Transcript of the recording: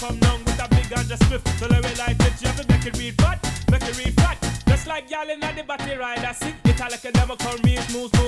come down with a big and just swift. So let me light the jump make it real fat, make it real fat. Just like y'all in the battery ride, I see it all like a never come real smooth.